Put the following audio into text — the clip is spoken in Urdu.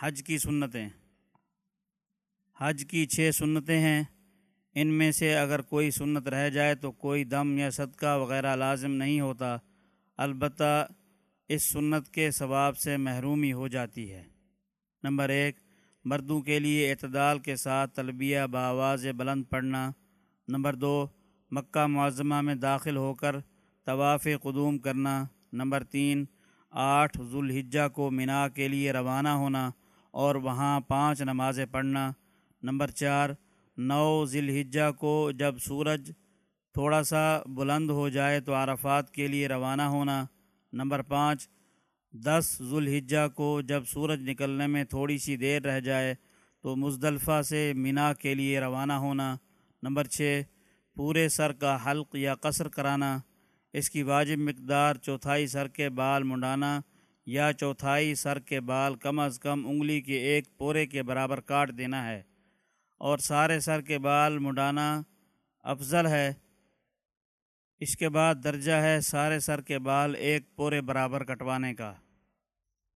حج کی سنتیں۔ حج کی چھ سنتیں ہیں۔ ان میں سے اگر کوئی سنت رہ جائے تو کوئی دم یا صدقہ وغیرہ لازم نہیں ہوتا۔ البتہ اس سنت کے ثواب سے محرومی ہو جاتی ہے۔ نمبر ایک، مردوں کے لیے اعتدال کے ساتھ تلبیہ بآواز بلند پڑھنا۔ نمبر دو، مکہ معظمہ میں داخل ہو کر طواف قدوم کرنا۔ نمبر تین، آٹھ ذوالحجہ کو منا کے لیے روانہ ہونا۔ اور وہاں پانچ نمازیں پڑھنا۔ نمبر چار، نو ذی الحجہ کو جب سورج تھوڑا سا بلند ہو جائے تو عرفات کے لیے روانہ ہونا۔ نمبر پانچ، دس ذوالحجہ کو جب سورج نکلنے میں تھوڑی سی دیر رہ جائے تو مزدلفہ سے منا کے لیے روانہ ہونا۔ نمبر چھ، پورے سر کا حلق یا قصر کرانا۔ اس کی واجب مقدار چوتھائی سر کے بال منڈانا۔ یا چوتھائی سر کے بال کم از کم انگلی کے ایک پورے کے برابر کاٹ دینا ہے اور سارے سر کے بال مڈانا افضل ہے۔ اس کے بعد درجہ ہے سارے سر کے بال ایک پورے برابر کٹوانے کا۔